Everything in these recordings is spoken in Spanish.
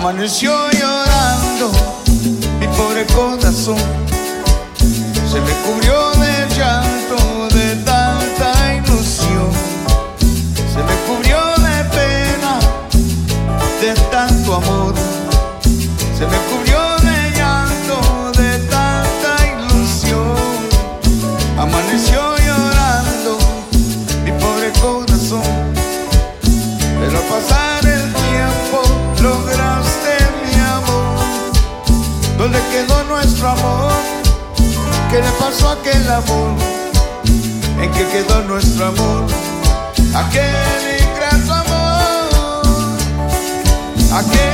Amaneció llorando mi pobre corazón, se me cubrió de llanto de tanta ilusión, se me cubrió de pena de tanto amor, se me cubrió de nuestro amor? ¿Qué le pasó a aquel amor? ¿En qué quedó nuestro amor? Aquel ingrato amor, aquel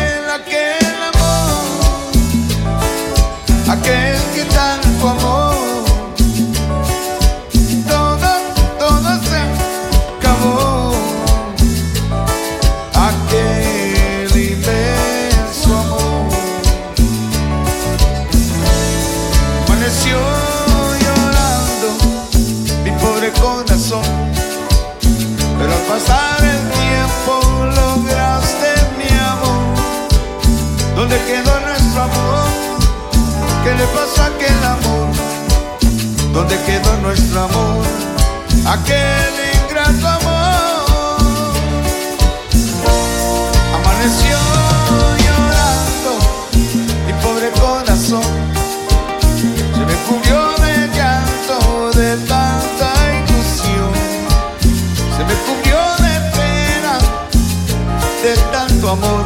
pasar el tiempo lograste mi amor. ¿Dónde quedó nuestro amor? ¿Qué le pasó a aquel amor? ¿Dónde quedó nuestro amor? Aquel tanto amor.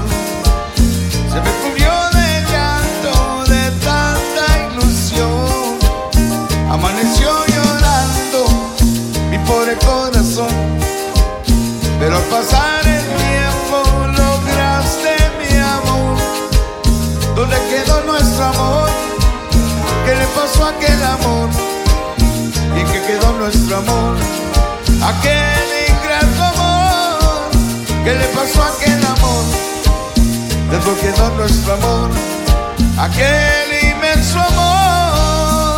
Se me cubrió de llanto de tanta ilusión. Amaneció llorando mi pobre corazón. Pero al pasar el tiempo lograste mi amor. ¿Dónde quedó nuestro amor? ¿Qué le pasó a aquel amor? ¿Y en qué quedó nuestro amor? Aquel ingrato amor. ¿Qué le pasó a aquel amor? ¿Dónde quedó nuestro amor? Aquel inmenso amor.